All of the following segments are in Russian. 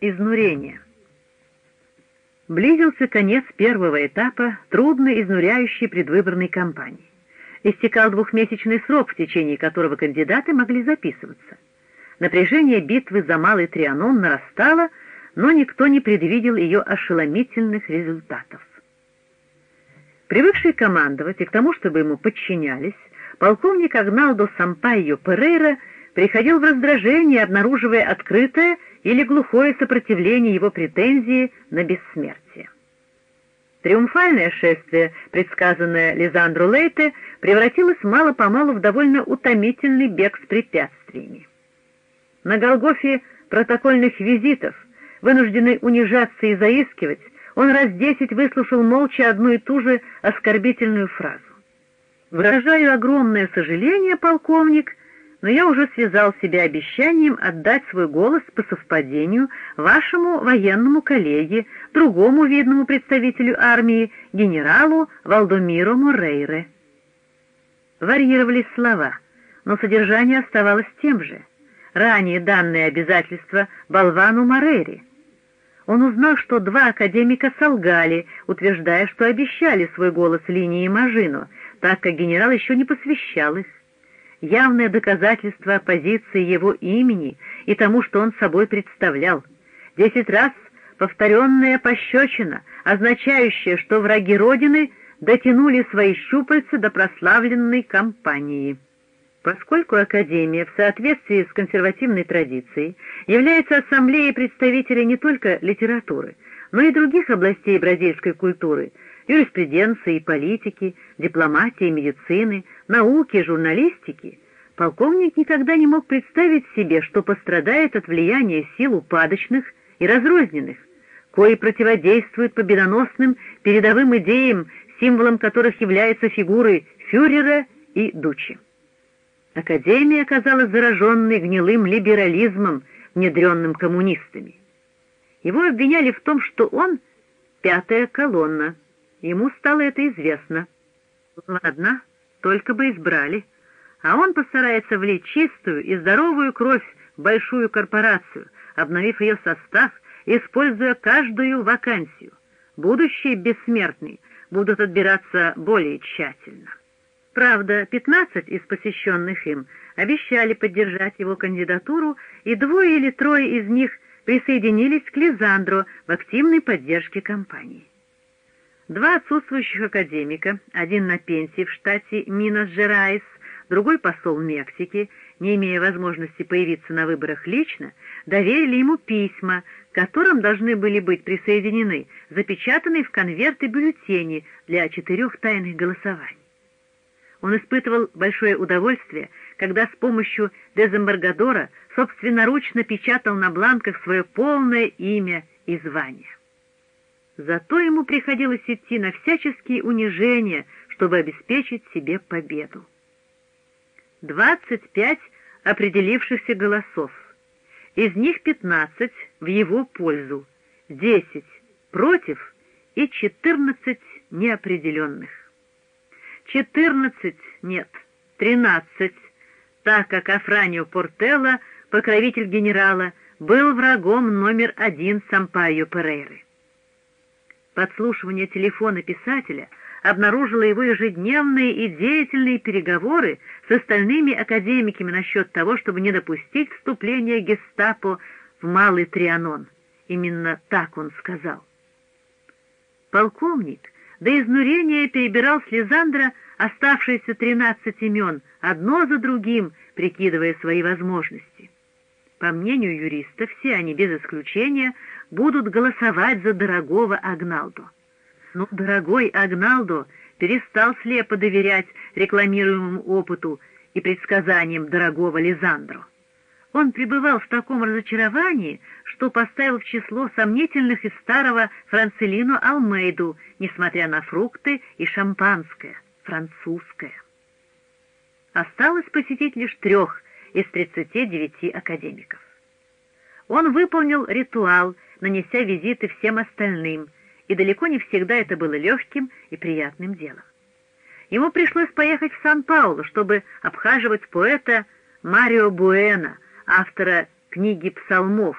Изнурение. Близился конец первого этапа трудной изнуряющей предвыборной кампании. Истекал двухмесячный срок, в течение которого кандидаты могли записываться. Напряжение битвы за Малый Трианон нарастало, но никто не предвидел ее ошеломительных результатов. Привыкший командовать и к тому, чтобы ему подчинялись, полковник Агналдо Сампайо Перейра приходил в раздражение, обнаруживая открытое или глухое сопротивление его претензии на бессмертие. Триумфальное шествие, предсказанное Лизандру Лейте, превратилось мало-помалу в довольно утомительный бег с препятствиями. На Голгофе протокольных визитов, вынужденный унижаться и заискивать, он раз десять выслушал молча одну и ту же оскорбительную фразу. «Выражаю огромное сожаление, полковник, но я уже связал себя обещанием отдать свой голос по совпадению вашему военному коллеге, другому видному представителю армии, генералу Валдомиру Морейре. Варьировались слова, но содержание оставалось тем же. Ранее данное обязательство болвану Морейре. Он узнал, что два академика солгали, утверждая, что обещали свой голос линии Мажину, так как генерал еще не посвящал их явное доказательство оппозиции его имени и тому, что он собой представлял. Десять раз повторенная пощечина, означающая, что враги Родины дотянули свои щупальца до прославленной кампании. Поскольку Академия в соответствии с консервативной традицией является ассамблеей представителей не только литературы, но и других областей бразильской культуры – юриспруденции, политики, дипломатии, медицины, науки, журналистики, полковник никогда не мог представить себе, что пострадает от влияния сил упадочных и разрозненных, кои противодействуют победоносным передовым идеям, символом которых являются фигуры фюрера и Дучи. Академия оказалась зараженной гнилым либерализмом, внедренным коммунистами. Его обвиняли в том, что он — пятая колонна — Ему стало это известно. Ладно, только бы избрали. А он постарается влить чистую и здоровую кровь в большую корпорацию, обновив ее состав, используя каждую вакансию. Будущие бессмертные будут отбираться более тщательно. Правда, 15 из посещенных им обещали поддержать его кандидатуру, и двое или трое из них присоединились к Лизандру в активной поддержке кампании. Два отсутствующих академика, один на пенсии в штате Минас-Жерайс, другой посол Мексики, не имея возможности появиться на выборах лично, доверили ему письма, к которым должны были быть присоединены запечатанные в конверты бюллетени для четырех тайных голосований. Он испытывал большое удовольствие, когда с помощью дезэмбаргадора собственноручно печатал на бланках свое полное имя и звание. Зато ему приходилось идти на всяческие унижения, чтобы обеспечить себе победу. Двадцать пять определившихся голосов. Из них пятнадцать в его пользу, десять против и четырнадцать неопределенных. Четырнадцать нет, тринадцать, так как Афранио Портелло, покровитель генерала, был врагом номер один Сампайо Перейры. Подслушивание телефона писателя обнаружило его ежедневные и деятельные переговоры с остальными академиками насчет того, чтобы не допустить вступления гестапо в Малый Трианон. Именно так он сказал. Полковник до изнурения перебирал с Лизандра оставшиеся тринадцать имен, одно за другим, прикидывая свои возможности. По мнению юриста, все они, без исключения, будут голосовать за дорогого Агналдо. Но дорогой Агналдо перестал слепо доверять рекламируемому опыту и предсказаниям дорогого Лизандро. Он пребывал в таком разочаровании, что поставил в число сомнительных из старого Францелину Алмейду, несмотря на фрукты и шампанское, французское. Осталось посетить лишь трех из 39 академиков. Он выполнил ритуал, нанеся визиты всем остальным, и далеко не всегда это было легким и приятным делом. Ему пришлось поехать в Сан-Паулу, чтобы обхаживать поэта Марио Буэна, автора книги псалмов,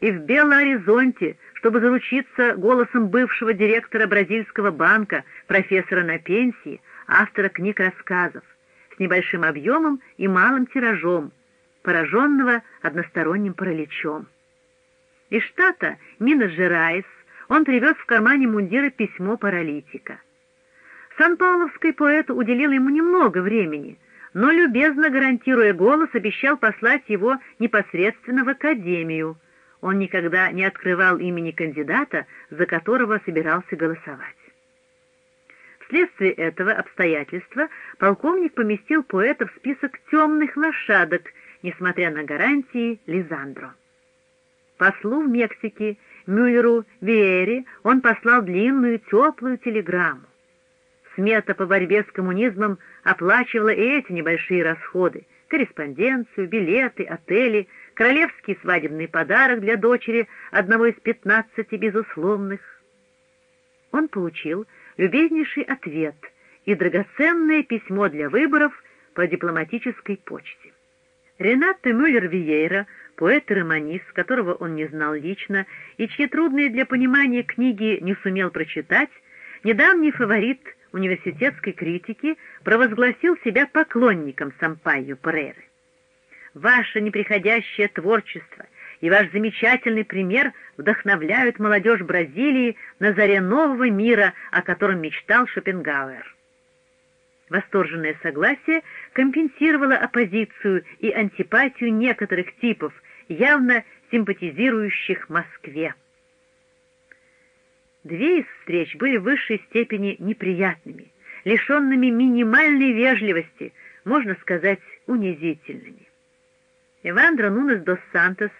и в Бело-Оризонте, чтобы заручиться голосом бывшего директора бразильского банка, профессора на пенсии, автора книг-рассказов, с небольшим объемом и малым тиражом, пораженного односторонним параличом. Из штата Минас-Жерайс он привез в кармане мундира письмо паралитика. Сан-Пауловский поэт уделил ему немного времени, но, любезно гарантируя голос, обещал послать его непосредственно в академию. Он никогда не открывал имени кандидата, за которого собирался голосовать. Вследствие этого обстоятельства полковник поместил поэта в список темных лошадок, несмотря на гарантии Лизандро. Послу в Мексике Мюллеру Виэри он послал длинную теплую телеграмму. Смета по борьбе с коммунизмом оплачивала и эти небольшие расходы — корреспонденцию, билеты, отели, королевский свадебный подарок для дочери одного из пятнадцати безусловных. Он получил любезнейший ответ и драгоценное письмо для выборов по дипломатической почте. Ренато Мюллер-Виейра, поэт и романист, которого он не знал лично и чьи трудные для понимания книги не сумел прочитать, недавний фаворит университетской критики провозгласил себя поклонником Сампайо Переры. Ваше неприходящее творчество и ваш замечательный пример вдохновляют молодежь Бразилии на заре нового мира, о котором мечтал Шопенгауэр. Восторженное согласие компенсировало оппозицию и антипатию некоторых типов, явно симпатизирующих Москве. Две из встреч были в высшей степени неприятными, лишенными минимальной вежливости, можно сказать, унизительными. Эвандро Нунес дос Сантос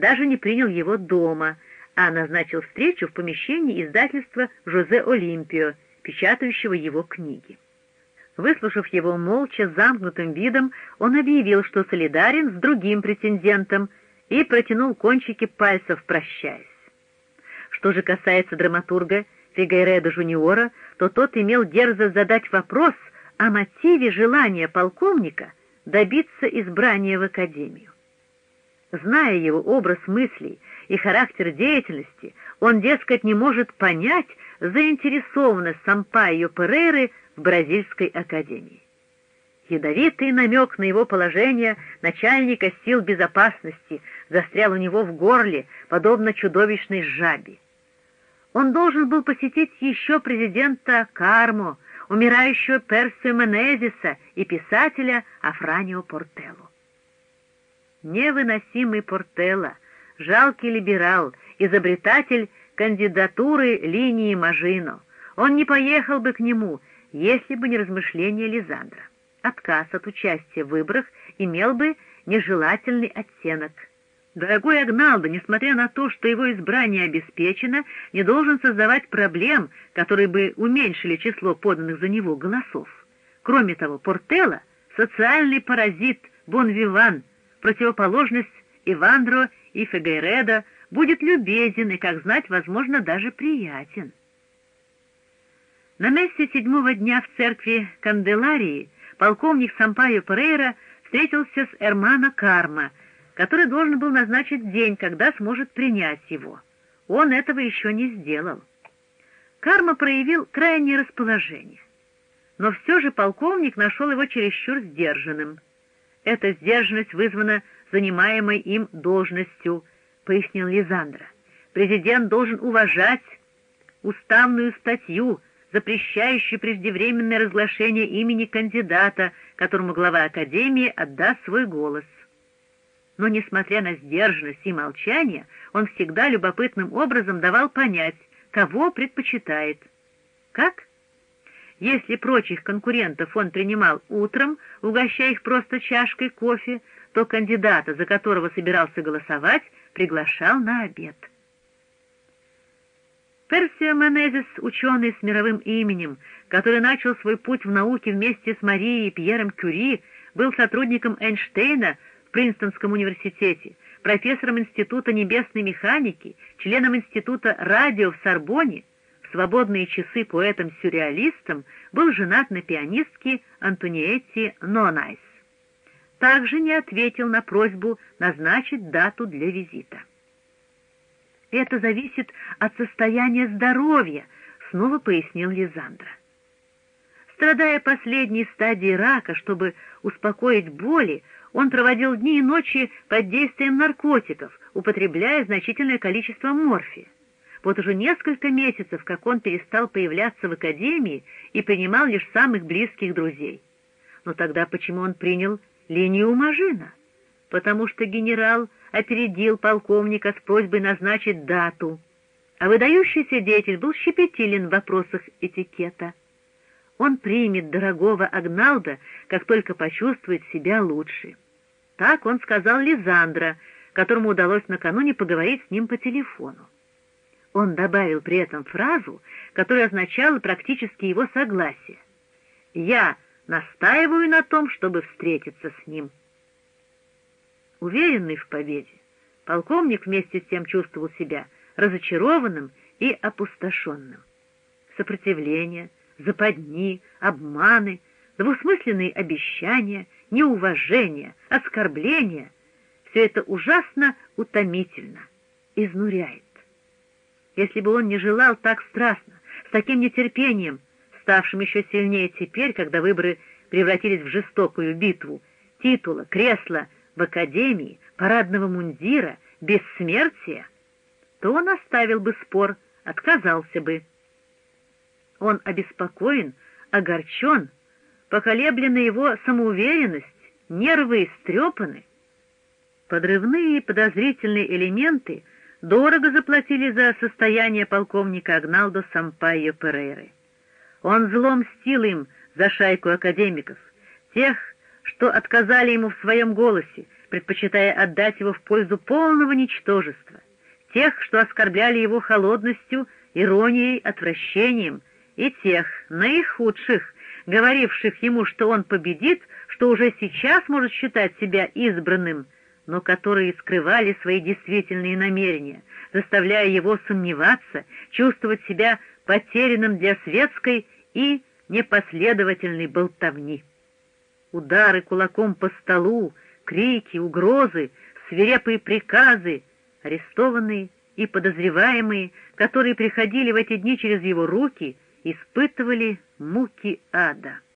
даже не принял его дома, а назначил встречу в помещении издательства «Жозе Олимпио», печатающего его книги. Выслушав его молча, замкнутым видом, он объявил, что солидарен с другим претендентом и протянул кончики пальцев, прощаясь. Что же касается драматурга Фигайреда Жуниора, то тот имел дерзость задать вопрос о мотиве желания полковника добиться избрания в Академию. Зная его образ мыслей и характер деятельности, он, дескать, не может понять заинтересованность Сампайо Перейры в Бразильской академии. Ядовитый намек на его положение начальника сил безопасности застрял у него в горле, подобно чудовищной жабе. Он должен был посетить еще президента Кармо, умирающего Персио Менезиса и писателя Афранио Портелло. Невыносимый Портелло, жалкий либерал, изобретатель кандидатуры линии Мажино. Он не поехал бы к нему, если бы не размышления Лизандра. Отказ от участия в выборах имел бы нежелательный оттенок. Дорогой Агналдо, несмотря на то, что его избрание обеспечено, не должен создавать проблем, которые бы уменьшили число поданных за него голосов. Кроме того, Портелло — социальный паразит, бонвиван, противоположность Ивандро и Фегайреда, будет любезен и, как знать, возможно, даже приятен. На месте седьмого дня в церкви Канделарии полковник Сампайо Перейра встретился с Эрмано Карма, который должен был назначить день, когда сможет принять его. Он этого еще не сделал. Карма проявил крайнее расположение. Но все же полковник нашел его чересчур сдержанным. Эта сдержанность вызвана занимаемой им должностью, пояснил Лизандра. Президент должен уважать уставную статью, запрещающий преждевременное разглашение имени кандидата, которому глава Академии отдаст свой голос. Но, несмотря на сдержанность и молчание, он всегда любопытным образом давал понять, кого предпочитает. Как? Если прочих конкурентов он принимал утром, угощая их просто чашкой кофе, то кандидата, за которого собирался голосовать, приглашал на обед. Персио Менезис, ученый с мировым именем, который начал свой путь в науке вместе с Марией и Пьером Кюри, был сотрудником Эйнштейна в Принстонском университете, профессором Института небесной механики, членом Института радио в Сорбоне, свободные часы поэтом-сюрреалистом, был женат на пианистке Антониетти Нонайс. Также не ответил на просьбу назначить дату для визита. Это зависит от состояния здоровья, снова пояснил Лизандра. Страдая последней стадией рака, чтобы успокоить боли, он проводил дни и ночи под действием наркотиков, употребляя значительное количество морфия. Вот уже несколько месяцев, как он перестал появляться в академии и принимал лишь самых близких друзей. Но тогда почему он принял линию Мажина? Потому что генерал опередил полковника с просьбой назначить дату, а выдающийся деятель был щепетилен в вопросах этикета. Он примет дорогого Агналда, как только почувствует себя лучше. Так он сказал Лизандра, которому удалось накануне поговорить с ним по телефону. Он добавил при этом фразу, которая означала практически его согласие. «Я настаиваю на том, чтобы встретиться с ним». Уверенный в победе, полковник вместе с тем чувствовал себя разочарованным и опустошенным. Сопротивление — западни, обманы, двусмысленные обещания, неуважение, оскорбления — все это ужасно утомительно, изнуряет. Если бы он не желал так страстно, с таким нетерпением, ставшим еще сильнее теперь, когда выборы превратились в жестокую битву, титула, кресла в академии, парадного мундира, бессмертия, то он оставил бы спор, отказался бы. Он обеспокоен, огорчен, поколеблена его самоуверенность, нервы истрепаны. Подрывные и подозрительные элементы дорого заплатили за состояние полковника Агналдо Сампайо Перейры. Он злом мстил им за шайку академиков, тех, что отказали ему в своем голосе, предпочитая отдать его в пользу полного ничтожества, тех, что оскорбляли его холодностью, иронией, отвращением, и тех, наихудших, говоривших ему, что он победит, что уже сейчас может считать себя избранным, но которые скрывали свои действительные намерения, заставляя его сомневаться, чувствовать себя потерянным для светской и непоследовательной болтовни. Удары кулаком по столу, крики, угрозы, свирепые приказы, арестованные и подозреваемые, которые приходили в эти дни через его руки — испытывали муки ада.